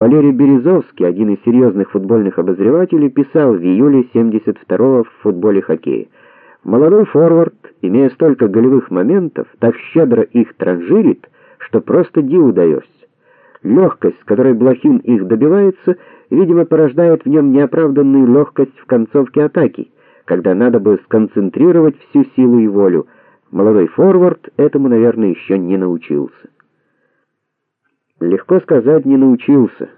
Валерий Березовский, один из серьезных футбольных обозревателей, писал в июле 72-го в футболе хоккее: "Молодой форвард, имея столько голевых моментов, так щедро их транжирит, что просто диву даешься. Легкость, с которой Блохин их добивается, видимо, порождает в нем неоправданную легкость в концовке атаки, когда надо бы сконцентрировать всю силу и волю. Молодой форвард этому, наверное, еще не научился". Легко сказать, не научился.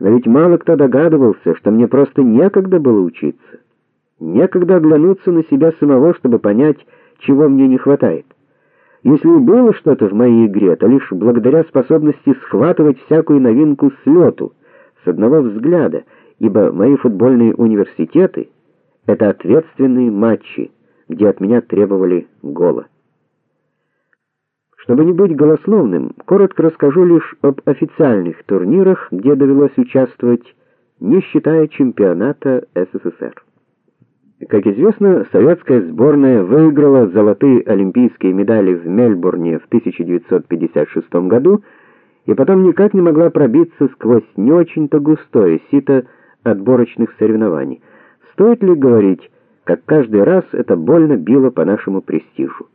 Но ведь мало кто догадывался, что мне просто некогда было учиться. Некогда оглянуться на себя самого, чтобы понять, чего мне не хватает. Если и было что-то в моей игре, то лишь благодаря способности схватывать всякую новинку с лету, с одного взгляда, ибо мои футбольные университеты это ответственные матчи, где от меня требовали гола. Чтобы не быть голословным, коротко расскажу лишь об официальных турнирах, где довелось участвовать, не считая чемпионата СССР. Как известно, советская сборная выиграла золотые олимпийские медали в Мельбурне в 1956 году и потом никак не могла пробиться сквозь не очень-то густое сито отборочных соревнований. Стоит ли говорить, как каждый раз это больно било по нашему престижу?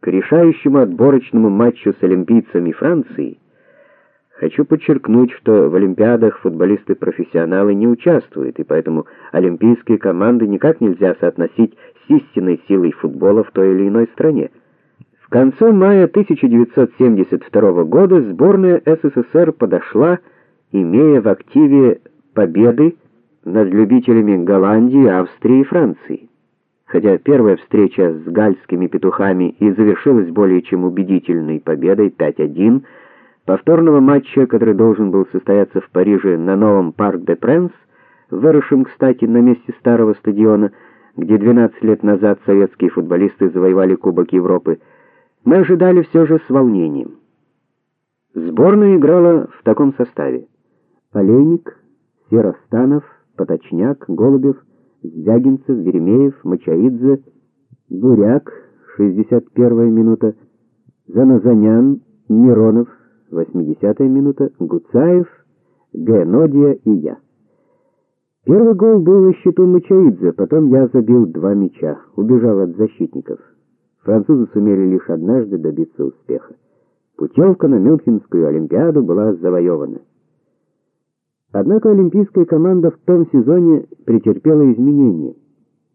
К решающему отборочному матчу с олимпийцами Франции хочу подчеркнуть, что в олимпиадах футболисты-профессионалы не участвуют, и поэтому олимпийские команды никак нельзя соотносить с истинной силой футбола в той или иной стране. В конце мая 1972 года сборная СССР подошла, имея в активе победы над любителями Голландии, Австрии и Франции. Хотя первая встреча с гальскими петухами и завершилась более чем убедительной победой 5:1, повторного матча, который должен был состояться в Париже на новом Парк де Пренс, выросшем, кстати, на месте старого стадиона, где 12 лет назад советские футболисты завоевали Кубок Европы, мы ожидали все же с волнением. Сборная играла в таком составе: Олейник, Серостанов, Поточняк, Голубев, Звягинцев, Веремеев, Мачаидзе, Буряк, 61-я минута, Заназанян, Миронов, 80-я минута, Гуцаев, Генодия и я. Первый гол был на счету Мачаидзе, потом я забил два мяча, убежал от защитников. Французы сумели лишь однажды добиться успеха. Путевка на Мюнхенскую олимпиаду была завоевана. Однако олимпийская команда в том сезоне претерпела изменения.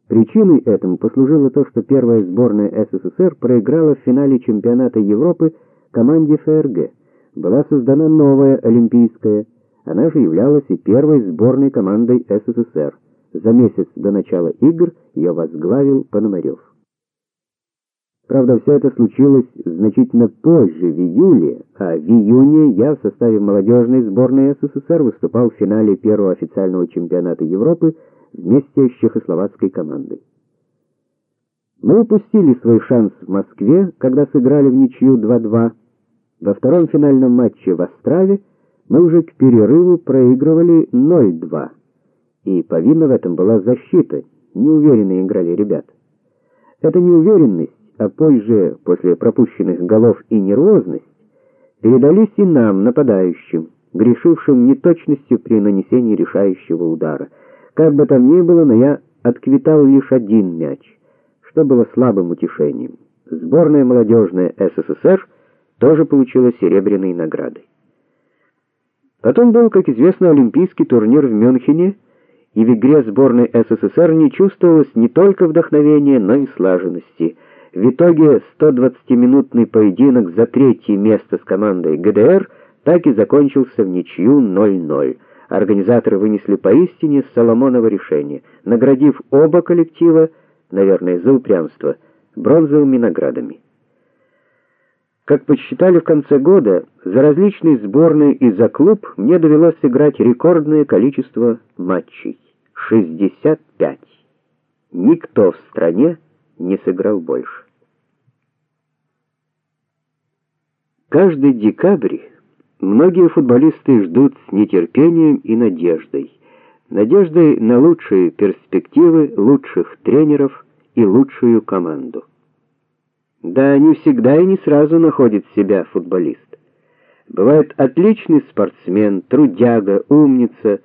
Причиной этому послужило то, что первая сборная СССР проиграла в финале чемпионата Европы команде ФРГ. Была создана новая олимпийская, она же являлась и первой сборной командой СССР. За месяц до начала игр ее возглавил Пономарев. Правда, все это случилось значительно позже, в июле, а в июне я в составе молодежной сборной СССР выступал в финале первого официального чемпионата Европы вместе с чехословацкой командой. Мы упустили свой шанс в Москве, когда сыграли в ничью 2:2. Во втором финальном матче в Острове мы уже к перерыву проигрывали 0:2. И повинна в этом была защита. Неуверенно играли ребята. Эта неуверенность а позже, после пропущенных голов и нервозность, передались и нам, нападающим, грешившим неточностью при нанесении решающего удара. Как бы там ни было, но я отквитал лишь один мяч, что было слабым утешением. Сборная молодежная СССР тоже получила серебряные награды. Потом был, как известно, олимпийский турнир в Мюнхене, и в игре сборной СССР не чувствовалось не только вдохновения, но и слаженности. В итоге 120-минутный поединок за третье место с командой ГДР так и закончился в ничью 0:0. Организаторы вынесли поистине Соломоново решение, наградив оба коллектива, наверное, за упрямство, бронзовыми наградами. Как подсчитали в конце года, за различные сборные и за клуб мне довелось сыграть рекордное количество матчей 65. Никто в стране не сыграл больше. Каждый декабрь многие футболисты ждут с нетерпением и надеждой. Надеждой на лучшие перспективы, лучших тренеров и лучшую команду. Да, не всегда и не сразу находит себя футболист. Бывает отличный спортсмен, трудяга, умница,